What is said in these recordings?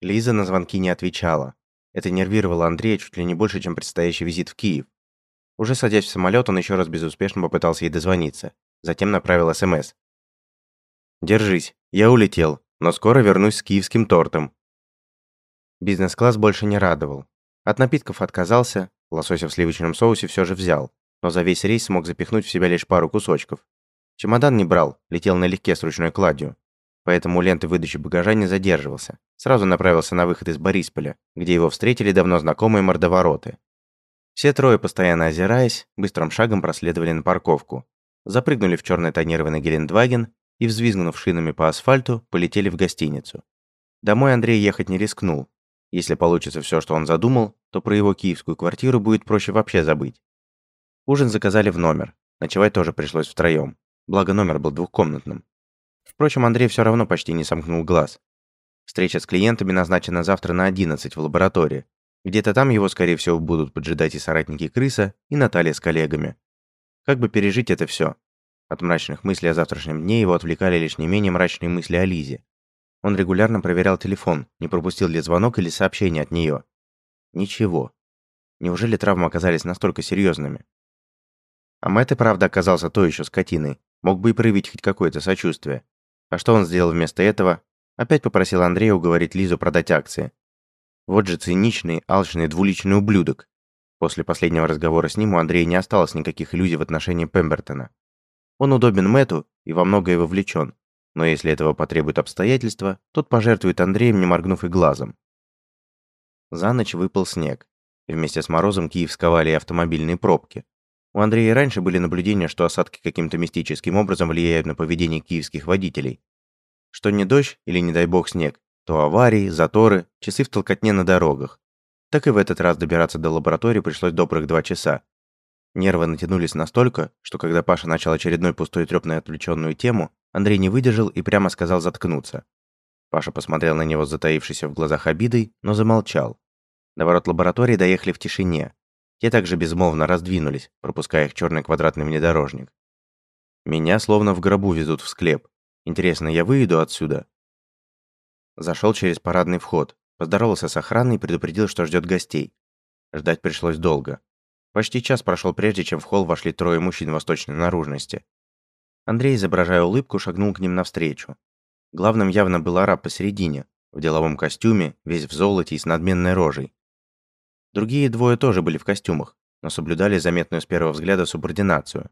Лиза на звонки не отвечала. Это нервировало Андрея чуть ли не больше, чем предстоящий визит в Киев. Уже садясь в самолет, он еще раз безуспешно попытался ей дозвониться. Затем направил СМС. «Держись, я улетел, но скоро вернусь с киевским тортом». Бизнес-класс больше не радовал. От напитков отказался, лосося в сливочном соусе все же взял, но за весь рейс смог запихнуть в себя лишь пару кусочков. Чемодан не брал, летел налегке с ручной кладью. Поэтому ленты выдачи багажа не задерживался. Сразу направился на выход из Борисполя, где его встретили давно знакомые мордовороты. Все трое, постоянно озираясь, быстрым шагом проследовали на парковку. Запрыгнули в черный тонированный Гелендваген и, взвизгнув шинами по асфальту, полетели в гостиницу. Домой Андрей ехать не рискнул. Если получится все, что он задумал, то про его киевскую квартиру будет проще вообще забыть. Ужин заказали в номер. Ночевать тоже пришлось втроем. Благо номер был двухкомнатным. Впрочем, Андрей все равно почти не сомкнул глаз. Встреча с клиентами назначена завтра на 11 в лаборатории. Где-то там его, скорее всего, будут поджидать и соратники Крыса, и Наталья с коллегами. Как бы пережить это все? От мрачных мыслей о завтрашнем дне его отвлекали лишь не менее мрачные мысли о Лизе. Он регулярно проверял телефон, не пропустил ли звонок или сообщение от нее. Ничего. Неужели травмы оказались настолько серьезными? А Мэтт и правда оказался то еще скотиной. Мог бы и проявить хоть какое-то сочувствие. А что он сделал вместо этого? Опять попросил Андрея уговорить Лизу продать акции. Вот же циничный, алчный, двуличный ублюдок. После последнего разговора с ним у Андрея не осталось никаких иллюзий в отношении Пембертона. Он удобен Мэту и во многое вовлечен, но если этого потребуют обстоятельства, тот пожертвует Андреем, не моргнув и глазом. За ночь выпал снег. Вместе с морозом Киев сковали и автомобильные пробки. У Андрея раньше были наблюдения, что осадки каким-то мистическим образом влияют на поведение киевских водителей. Что не дождь или, не дай бог, снег, то аварии, заторы, часы в толкотне на дорогах. Так и в этот раз добираться до лаборатории пришлось добрых два часа. Нервы натянулись настолько, что когда Паша начал очередной пустой трёп на отвлеченную тему, Андрей не выдержал и прямо сказал заткнуться. Паша посмотрел на него с затаившейся в глазах обидой, но замолчал. До ворот лаборатории доехали в тишине, те также безмолвно раздвинулись, пропуская их черный квадратный внедорожник. Меня словно в гробу везут в склеп. Интересно, я выйду отсюда? Зашел через парадный вход, поздоровался с охраной и предупредил, что ждет гостей. Ждать пришлось долго. Почти час прошел прежде, чем в холл вошли трое мужчин восточной наружности. Андрей, изображая улыбку, шагнул к ним навстречу. Главным явно был араб посередине, в деловом костюме, весь в золоте и с надменной рожей. Другие двое тоже были в костюмах, но соблюдали заметную с первого взгляда субординацию.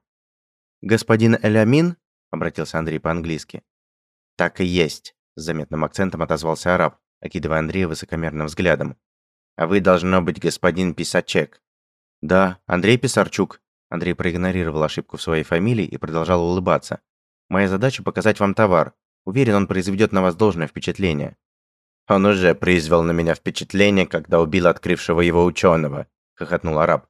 «Господин Элямин?» – обратился Андрей по-английски. «Так и есть», – с заметным акцентом отозвался араб, окидывая Андрея высокомерным взглядом. «А вы, должно быть, господин Писачек». «Да, Андрей Писарчук». Андрей проигнорировал ошибку в своей фамилии и продолжал улыбаться. «Моя задача – показать вам товар. Уверен, он произведет на вас должное впечатление». «Он уже произвел на меня впечатление, когда убил открывшего его ученого», — хохотнул араб.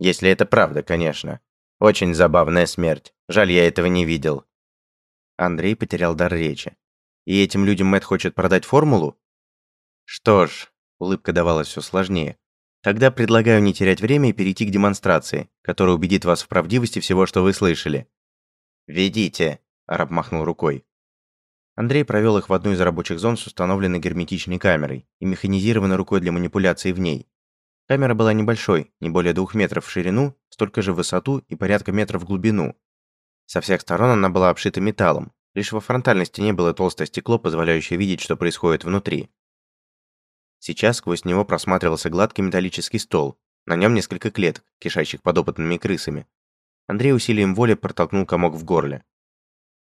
«Если это правда, конечно. Очень забавная смерть. Жаль, я этого не видел». Андрей потерял дар речи. «И этим людям Мэтт хочет продать формулу?» «Что ж», — улыбка давалась все сложнее, «тогда предлагаю не терять время и перейти к демонстрации, которая убедит вас в правдивости всего, что вы слышали». «Ведите», — араб махнул рукой. Андрей провел их в одну из рабочих зон с установленной герметичной камерой и механизированной рукой для манипуляции в ней. Камера была небольшой, не более двух метров в ширину, столько же в высоту и порядка метров в глубину. Со всех сторон она была обшита металлом, лишь во фронтальной стене было толстое стекло, позволяющее видеть, что происходит внутри. Сейчас сквозь него просматривался гладкий металлический стол, на нем несколько клеток, кишащих подопытными крысами. Андрей усилием воли протолкнул комок в горле.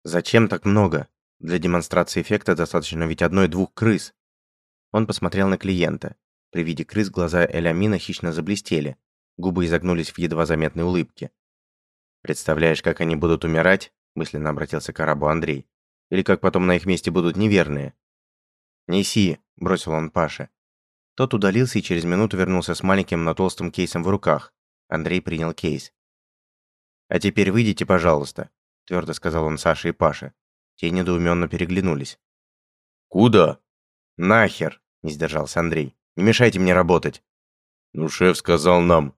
«Зачем так много?» Для демонстрации эффекта достаточно ведь одной-двух крыс. Он посмотрел на клиента. При виде крыс глаза Элямина хищно заблестели. Губы изогнулись в едва заметной улыбке. «Представляешь, как они будут умирать?» мысленно обратился к арабу Андрей. «Или как потом на их месте будут неверные?» «Неси», – бросил он Паше. Тот удалился и через минуту вернулся с маленьким, но толстым кейсом в руках. Андрей принял кейс. «А теперь выйдите, пожалуйста», – твердо сказал он Саше и Паше. Те недоуменно переглянулись. «Куда?» «Нахер!» – не сдержался Андрей. «Не мешайте мне работать!» «Ну, шеф сказал нам...»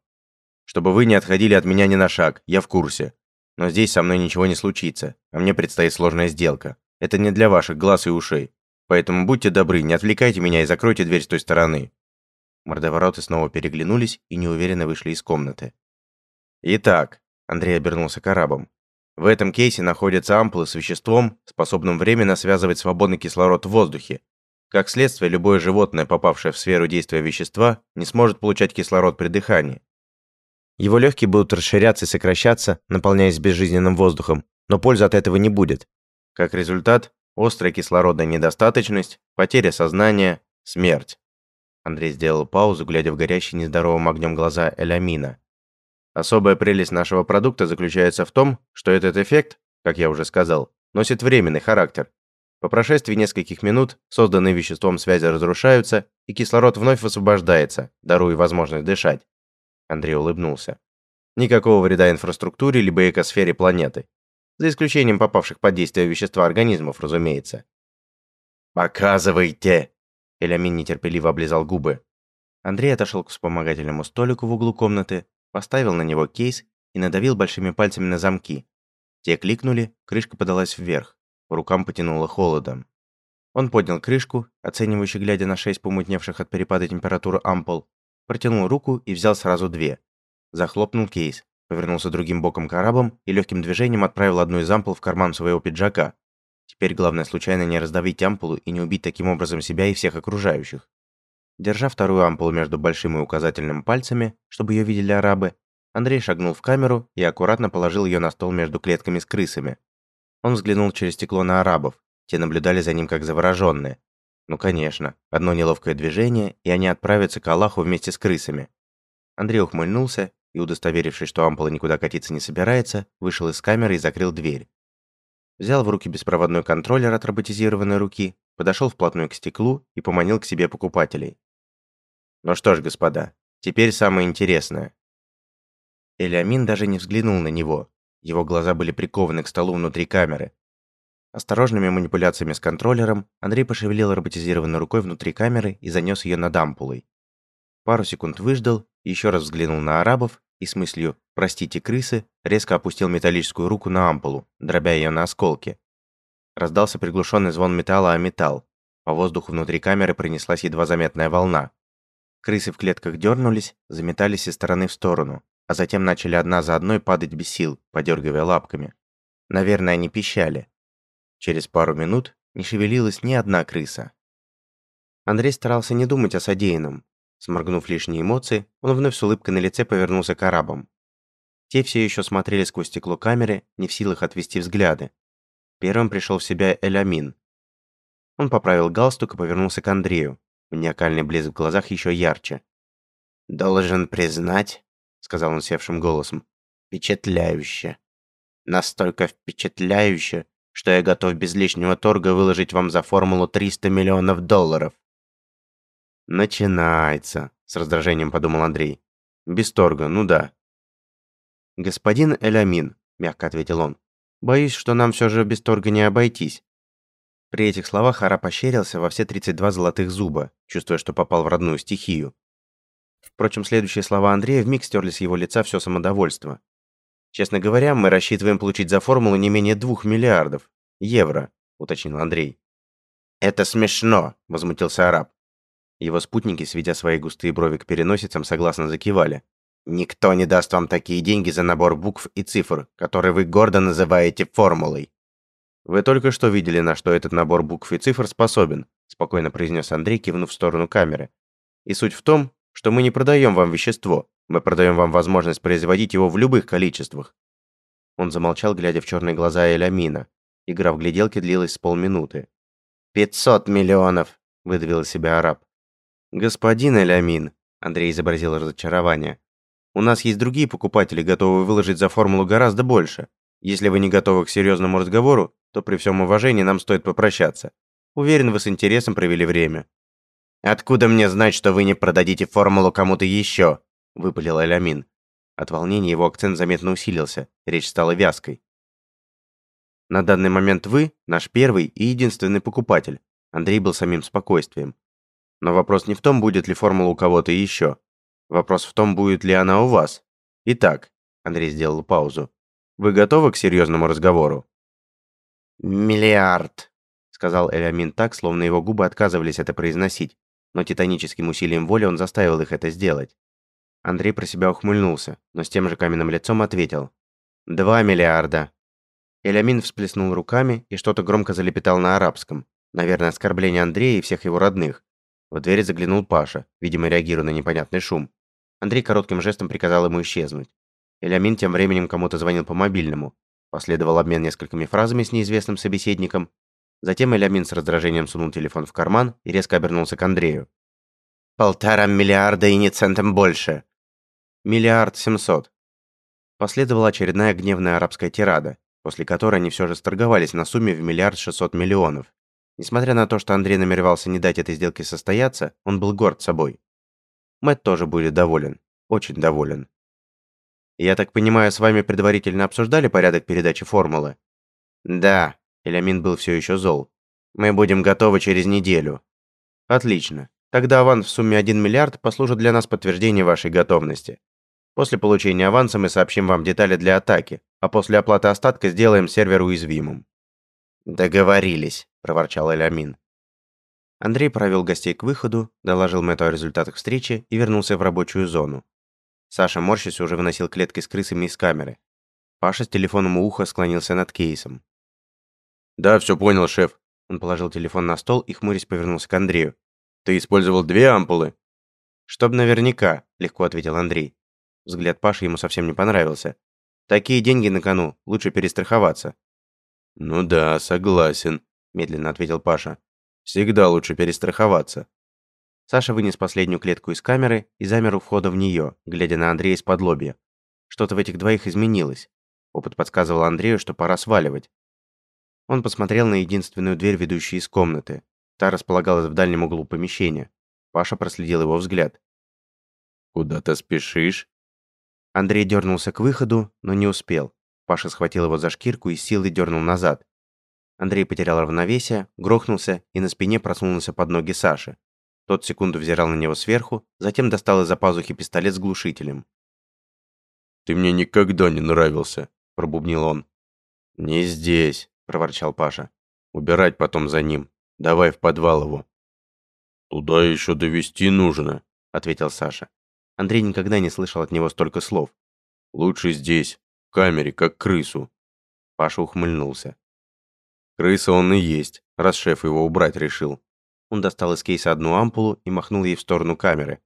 «Чтобы вы не отходили от меня ни на шаг, я в курсе. Но здесь со мной ничего не случится, а мне предстоит сложная сделка. Это не для ваших глаз и ушей. Поэтому будьте добры, не отвлекайте меня и закройте дверь с той стороны». Мордовороты снова переглянулись и неуверенно вышли из комнаты. «Итак», — Андрей обернулся к арабам, «в этом кейсе находятся ампулы с веществом, способным временно связывать свободный кислород в воздухе. Как следствие, любое животное, попавшее в сферу действия вещества, не сможет получать кислород при дыхании. Его легкие будут расширяться и сокращаться, наполняясь безжизненным воздухом, но пользы от этого не будет. Как результат, острая кислородная недостаточность, потеря сознания, смерть. Андрей сделал паузу, глядя в горящие нездоровым огнем глаза Элямина. Особая прелесть нашего продукта заключается в том, что этот эффект, как я уже сказал, носит временный характер. По прошествии нескольких минут созданные веществом связи разрушаются, и кислород вновь высвобождается, даруя возможность дышать. Андрей улыбнулся. Никакого вреда инфраструктуре либо экосфере планеты. За исключением попавших под действие вещества организмов, разумеется. «Показывайте!» Элямин нетерпеливо облизал губы. Андрей отошел к вспомогательному столику в углу комнаты, поставил на него кейс и надавил большими пальцами на замки. Те кликнули, крышка подалась вверх, по рукам потянуло холодом. Он поднял крышку, оценивающе глядя на шесть помутневших от перепада температуры ампул, протянул руку и взял сразу две. Захлопнул кейс, повернулся другим боком к арабам и легким движением отправил одну из ампул в карман своего пиджака. Теперь главное случайно не раздавить ампулу и не убить таким образом себя и всех окружающих. Держа вторую ампулу между большим и указательным пальцами, чтобы ее видели арабы, Андрей шагнул в камеру и аккуратно положил ее на стол между клетками с крысами. Он взглянул через стекло на арабов, те наблюдали за ним как завороженные. Ну конечно, одно неловкое движение, и они отправятся к Аллаху вместе с крысами. Андрей ухмыльнулся и, удостоверившись, что ампула никуда катиться не собирается, вышел из камеры и закрыл дверь. Взял в руки беспроводной контроллер от роботизированной руки, подошел вплотную к стеклу и поманил к себе покупателей. Ну что ж, господа, теперь самое интересное. Элиамин даже не взглянул на него. Его глаза были прикованы к столу внутри камеры. Осторожными манипуляциями с контроллером Андрей пошевелил роботизированной рукой внутри камеры и занес ее над ампулой. Пару секунд выждал, еще раз взглянул на арабов и с мыслью «простите, крысы» резко опустил металлическую руку на ампулу, дробя ее на осколки. Раздался приглушенный звон металла о металл. По воздуху внутри камеры пронеслась едва заметная волна. Крысы в клетках дернулись, заметались из стороны в сторону, а затем начали одна за одной падать без сил, подергивая лапками. Наверное, они пищали. Через пару минут не шевелилась ни одна крыса. Андрей старался не думать о содеянном. Сморгнув лишние эмоции, он вновь с улыбкой на лице повернулся к арабам. Те все еще смотрели сквозь стекло камеры, не в силах отвести взгляды. Первым пришел в себя Элямин. Он поправил галстук и повернулся к Андрею. Маниакальный блеск в глазах еще ярче. «Должен признать», — сказал он севшим голосом, — «впечатляюще. Настолько впечатляюще, что я готов без лишнего торга выложить вам за формулу 300 миллионов долларов». «Начинается», — с раздражением подумал Андрей. «Без торга, ну да». «Господин Элямин», — мягко ответил он, — «боюсь, что нам все же без торга не обойтись. При этих словах Ара пощерился во все 32 золотых зуба, чувствуя, что попал в родную стихию. Впрочем, следующие слова Андрея вмиг стерли с его лица все самодовольство. «Честно говоря, мы рассчитываем получить за формулу не менее двух миллиардов. Евро», — уточнил Андрей. «Это смешно», — возмутился араб. Его спутники, сведя свои густые брови к переносицам, согласно закивали. «Никто не даст вам такие деньги за набор букв и цифр, которые вы гордо называете формулой». «Вы только что видели, на что этот набор букв и цифр способен», спокойно произнес Андрей, кивнув в сторону камеры. «И суть в том, что мы не продаем вам вещество, мы продаем вам возможность производить его в любых количествах». Он замолчал, глядя в черные глаза Элямина. Игра в гляделки длилась с полминуты. «Пятьсот миллионов!» – выдавил из себя араб. «Господин Элямин», – Андрей изобразил разочарование, – «у нас есть другие покупатели, готовые выложить за формулу гораздо больше. Если вы не готовы к серьезному разговору, то при всем уважении нам стоит попрощаться. Уверен, вы с интересом провели время». «Откуда мне знать, что вы не продадите формулу кому-то еще?» – выпалил Элямин. От волнения его акцент заметно усилился, речь стала вязкой. «На данный момент вы – наш первый и единственный покупатель», Андрей был самим спокойствием. Но вопрос не в том, будет ли формула у кого-то еще. Вопрос в том, будет ли она у вас. Итак, Андрей сделал паузу. Вы готовы к серьезному разговору? «Миллиард», — сказал Элямин так, словно его губы отказывались это произносить, но титаническим усилием воли он заставил их это сделать. Андрей про себя ухмыльнулся, но с тем же каменным лицом ответил. «Два миллиарда». Элямин всплеснул руками и что-то громко залепетал на арабском. Наверное, оскорбление Андрея и всех его родных. В дверь заглянул Паша, видимо, реагируя на непонятный шум. Андрей коротким жестом приказал ему исчезнуть. Элямин тем временем кому-то звонил по мобильному. Последовал обмен несколькими фразами с неизвестным собеседником. Затем Элямин с раздражением сунул телефон в карман и резко обернулся к Андрею. «Полтора миллиарда и не центом больше!» «Миллиард семьсот». Последовала очередная гневная арабская тирада, после которой они все же сторговались на сумме в миллиард шестьсот миллионов. Несмотря на то, что Андрей намеревался не дать этой сделке состояться, он был горд собой. Мэтт тоже будет доволен. Очень доволен. «Я так понимаю, с вами предварительно обсуждали порядок передачи формулы?» «Да», Элямин был все еще зол. «Мы будем готовы через неделю». «Отлично. Тогда аванс в сумме 1 миллиард послужит для нас подтверждением вашей готовности. После получения аванса мы сообщим вам детали для атаки, а после оплаты остатка сделаем сервер уязвимым». «Договорились», – проворчал Элямин. Андрей провел гостей к выходу, доложил Мэтту о результатах встречи и вернулся в рабочую зону. Саша, морщись, уже выносил клетки с крысами из камеры. Паша с телефоном у уха склонился над кейсом. «Да, все понял, шеф». Он положил телефон на стол и, хмурясь, повернулся к Андрею. «Ты использовал две ампулы?» «Чтоб наверняка», – легко ответил Андрей. Взгляд Паши ему совсем не понравился. «Такие деньги на кону, лучше перестраховаться». «Ну да, согласен», – медленно ответил Паша. Всегда лучше перестраховаться. Саша вынес последнюю клетку из камеры и замер у входа в нее, глядя на Андрея из-под лобья. Что-то в этих двоих изменилось. Опыт подсказывал Андрею, что пора сваливать. Он посмотрел на единственную дверь, ведущую из комнаты. Та располагалась в дальнем углу помещения. Паша проследил его взгляд. «Куда ты спешишь?» Андрей дернулся к выходу, но не успел. Паша схватил его за шкирку и силой дернул назад. Андрей потерял равновесие, грохнулся и на спине просунулся под ноги Саши. Тот секунду взирал на него сверху, затем достал из-за пазухи пистолет с глушителем. «Ты мне никогда не нравился», – пробубнил он. «Не здесь», – проворчал Паша. «Убирать потом за ним. Давай в подвал его». «Туда еще довести нужно», – ответил Саша. Андрей никогда не слышал от него столько слов. «Лучше здесь, в камере, как крысу». Паша ухмыльнулся. Крыса он и есть, раз шеф его убрать решил. Он достал из кейса одну ампулу и махнул ей в сторону камеры.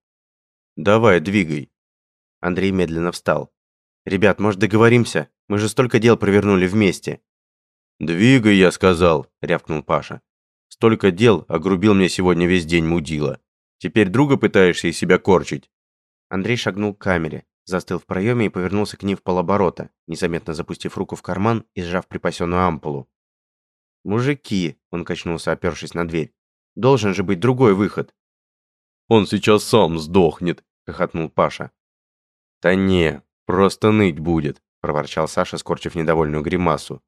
«Давай, двигай». Андрей медленно встал. «Ребят, может, договоримся? Мы же столько дел провернули вместе». «Двигай, я сказал», — рявкнул Паша. «Столько дел огрубил мне сегодня весь день мудила. Теперь друга пытаешься из себя корчить?» Андрей шагнул к камере, застыл в проеме и повернулся к ней в полоборота, незаметно запустив руку в карман и сжав припасенную ампулу. «Мужики!» – он качнулся, опершись на дверь. «Должен же быть другой выход!» «Он сейчас сам сдохнет!» – хохотнул Паша. «Да не, просто ныть будет!» – проворчал Саша, скорчив недовольную гримасу.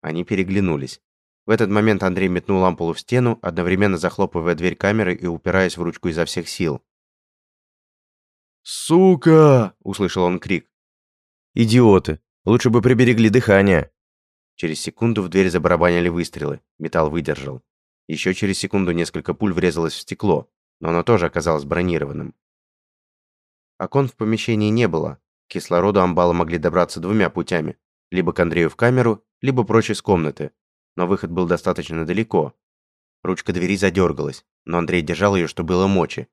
Они переглянулись. В этот момент Андрей метнул лампулу в стену, одновременно захлопывая дверь камеры и упираясь в ручку изо всех сил. «Сука!» – услышал он крик. «Идиоты! Лучше бы приберегли дыхание!» Через секунду в дверь забарабанили выстрелы. Металл выдержал. Еще через секунду несколько пуль врезалось в стекло, но оно тоже оказалось бронированным. Окон в помещении не было. К кислороду амбала могли добраться двумя путями. Либо к Андрею в камеру, либо прочь из комнаты. Но выход был достаточно далеко. Ручка двери задергалась, но Андрей держал ее, что было мочи.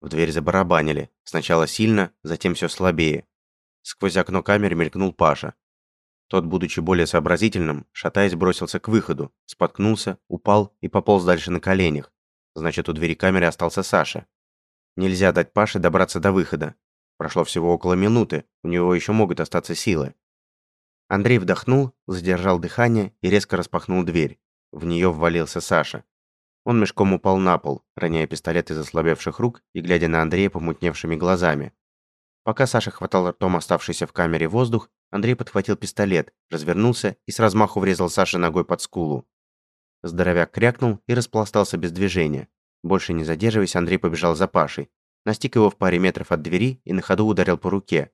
В дверь забарабанили. Сначала сильно, затем все слабее. Сквозь окно камеры мелькнул Паша. Тот, будучи более сообразительным, шатаясь, бросился к выходу, споткнулся, упал и пополз дальше на коленях. Значит, у двери камеры остался Саша. Нельзя дать Паше добраться до выхода. Прошло всего около минуты, у него еще могут остаться силы. Андрей вдохнул, задержал дыхание и резко распахнул дверь. В нее ввалился Саша. Он мешком упал на пол, роняя пистолет из ослабевших рук и глядя на Андрея помутневшими глазами. Пока Саша хватал ртом оставшийся в камере воздух, Андрей подхватил пистолет, развернулся и с размаху врезал Саше ногой под скулу. Здоровяк крякнул и распластался без движения. Больше не задерживаясь, Андрей побежал за Пашей. Настиг его в паре метров от двери и на ходу ударил по руке.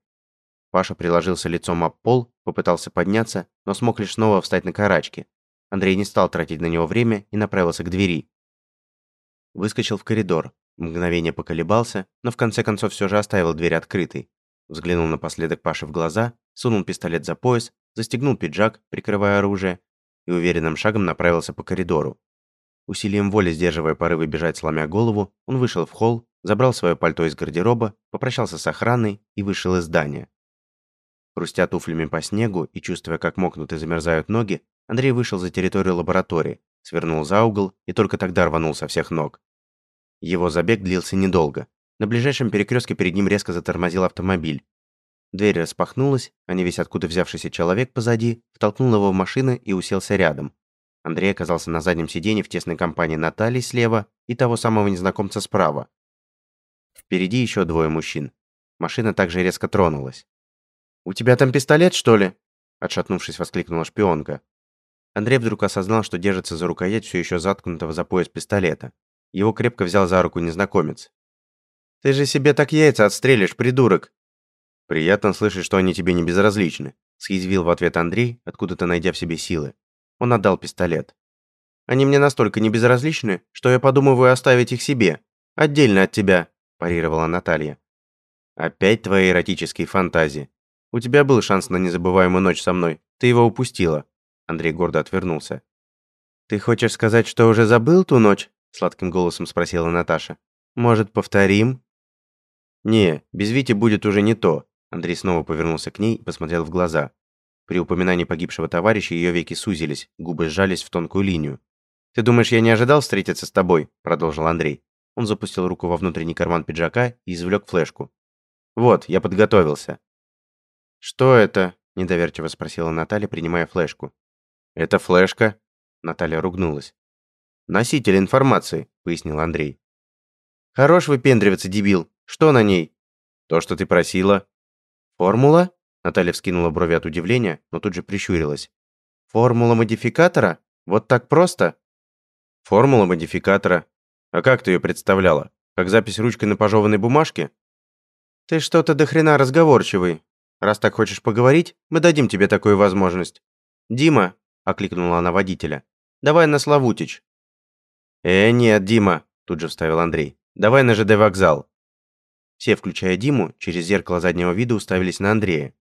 Паша приложился лицом об пол, попытался подняться, но смог лишь снова встать на карачки. Андрей не стал тратить на него время и направился к двери. Выскочил в коридор. Мгновение поколебался, но в конце концов все же оставил дверь открытой. Взглянул напоследок Паше в глаза, сунул пистолет за пояс, застегнул пиджак, прикрывая оружие, и уверенным шагом направился по коридору. Усилием воли, сдерживая порывы бежать, сломя голову, он вышел в холл, забрал свое пальто из гардероба, попрощался с охраной и вышел из здания. Хрустя туфлями по снегу и чувствуя, как мокнут и замерзают ноги, Андрей вышел за территорию лаборатории, свернул за угол и только тогда рванул со всех ног. Его забег длился недолго. На ближайшем перекрестке перед ним резко затормозил автомобиль. Дверь распахнулась, а не весь откуда взявшийся человек позади втолкнул его в машину и уселся рядом. Андрей оказался на заднем сиденье в тесной компании Натальи слева и того самого незнакомца справа. Впереди еще двое мужчин. Машина также резко тронулась. «У тебя там пистолет, что ли?» Отшатнувшись, воскликнула шпионка. Андрей вдруг осознал, что держится за рукоять все еще заткнутого за пояс пистолета. Его крепко взял за руку незнакомец. «Ты же себе так яйца отстрелишь, придурок!» «Приятно слышать, что они тебе не безразличны», съязвил в ответ Андрей, откуда-то найдя в себе силы. Он отдал пистолет. «Они мне настолько не безразличны, что я подумываю оставить их себе. Отдельно от тебя», парировала Наталья. «Опять твои эротические фантазии. У тебя был шанс на незабываемую ночь со мной. Ты его упустила». Андрей гордо отвернулся. «Ты хочешь сказать, что уже забыл ту ночь?» Сладким голосом спросила Наташа. «Может, повторим?» «Не, без Вити будет уже не то». Андрей снова повернулся к ней и посмотрел в глаза. При упоминании погибшего товарища ее веки сузились, губы сжались в тонкую линию. «Ты думаешь, я не ожидал встретиться с тобой?» – продолжил Андрей. Он запустил руку во внутренний карман пиджака и извлек флешку. «Вот, я подготовился». «Что это?» – недоверчиво спросила Наталья, принимая флешку. «Это флешка?» Наталья ругнулась. «Носитель информации», — пояснил Андрей. «Хорош выпендриваться, дебил. Что на ней?» «То, что ты просила». «Формула?» Наталья вскинула брови от удивления, но тут же прищурилась. «Формула модификатора? Вот так просто?» «Формула модификатора. А как ты ее представляла? Как запись ручкой на пожеванной бумажке?» «Ты что-то до хрена разговорчивый. Раз так хочешь поговорить, мы дадим тебе такую возможность. Дима, – окликнула она водителя. «Давай на Славутич». «Э, нет, Дима», – тут же вставил Андрей. «Давай на ЖД вокзал». Все, включая Диму, через зеркало заднего вида уставились на Андрея.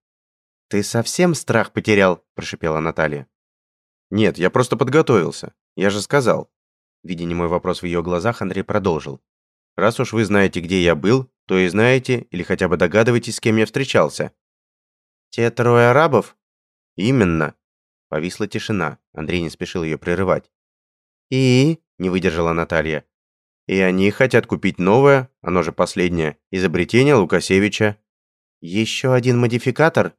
«Ты совсем страх потерял?» – прошипела Наталья. «Нет, я просто подготовился. Я же сказал». Видя немой вопрос в ее глазах, Андрей продолжил. «Раз уж вы знаете, где я был, то и знаете, или хотя бы догадываетесь, с кем я встречался». «Те трое арабов?» «Именно. Повисла тишина. Андрей не спешил ее прерывать. «И?» – не выдержала Наталья. «И они хотят купить новое, оно же последнее, изобретение Лукасевича». «Еще один модификатор?»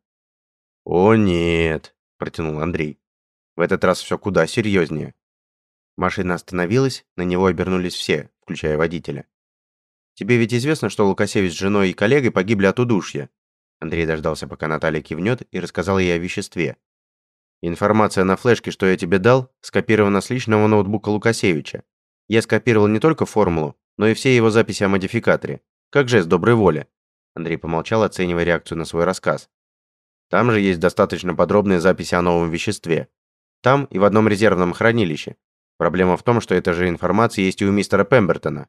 «О нет», – протянул Андрей. В этот раз все куда серьезнее. Машина остановилась, на него обернулись все, включая водителя. «Тебе ведь известно, что Лукасевич с женой и коллегой погибли от удушья?» Андрей дождался, пока Наталья кивнет, и рассказал ей о веществе. Информация на флешке, что я тебе дал, скопирована с личного ноутбука Лукасевича. Я скопировал не только формулу, но и все его записи о модификаторе. Как жест доброй воли. Андрей помолчал, оценивая реакцию на свой рассказ. Там же есть достаточно подробные записи о новом веществе. Там и в одном резервном хранилище. Проблема в том, что эта же информация есть и у мистера Пембертона.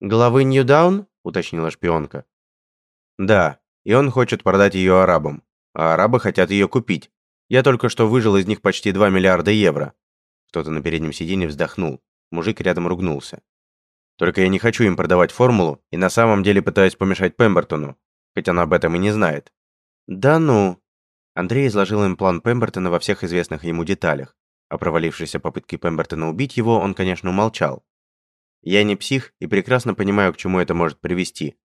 «Главы Ньюдаун?» – уточнила шпионка. «Да, и он хочет продать ее арабам. А арабы хотят ее купить. Я только что выжил из них почти 2 миллиарда евро. Кто-то на переднем сиденье вздохнул. Мужик рядом ругнулся. Только я не хочу им продавать формулу и на самом деле пытаюсь помешать Пембертону, хоть она об этом и не знает. Да ну. Андрей изложил им план Пембертона во всех известных ему деталях. О провалившейся попытке Пембертона убить его он, конечно, умолчал. Я не псих и прекрасно понимаю, к чему это может привести.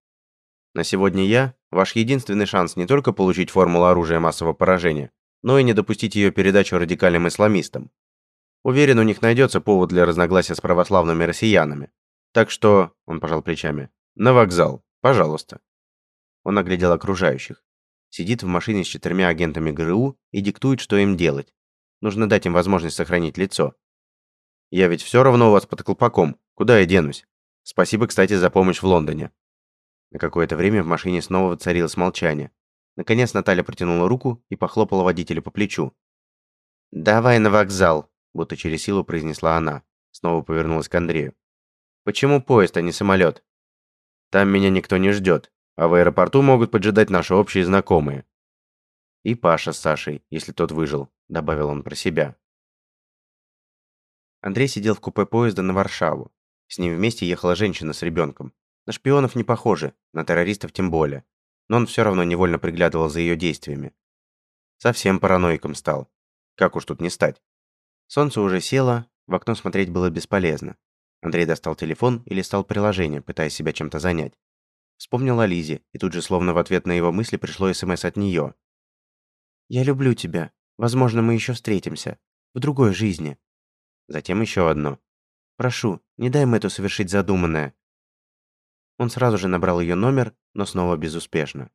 На сегодня я – ваш единственный шанс не только получить формулу оружия массового поражения, но и не допустить ее передачу радикальным исламистам. Уверен, у них найдется повод для разногласия с православными россиянами. Так что, он пожал плечами, на вокзал, пожалуйста. Он оглядел окружающих. Сидит в машине с четырьмя агентами ГРУ и диктует, что им делать. Нужно дать им возможность сохранить лицо. Я ведь все равно у вас под колпаком. Куда я денусь? Спасибо, кстати, за помощь в Лондоне. На какое-то время в машине снова воцарилось молчание. Наконец Наталья протянула руку и похлопала водителя по плечу. «Давай на вокзал», будто через силу произнесла она. Снова повернулась к Андрею. «Почему поезд, а не самолет?» «Там меня никто не ждет, а в аэропорту могут поджидать наши общие знакомые». «И Паша с Сашей, если тот выжил», — добавил он про себя. Андрей сидел в купе поезда на Варшаву. С ним вместе ехала женщина с ребенком. На шпионов не похожи, на террористов тем более. Но он все равно невольно приглядывал за ее действиями. Совсем параноиком стал. Как уж тут не стать. Солнце уже село, в окно смотреть было бесполезно. Андрей достал телефон и листал приложение, пытаясь себя чем-то занять. Вспомнил о Лизе, и тут же словно в ответ на его мысли пришло СМС от нее. «Я люблю тебя. Возможно, мы еще встретимся. В другой жизни». Затем еще одно. «Прошу, не дай Мэтту совершить задуманное». Он сразу же набрал ее номер, но снова безуспешно.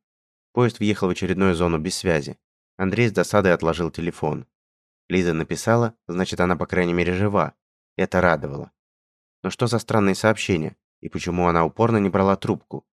Поезд въехал в очередную зону без связи. Андрей с досадой отложил телефон. Лиза написала, значит, она, по крайней мере, жива. Это радовало. Но что за странные сообщения? И почему она упорно не брала трубку?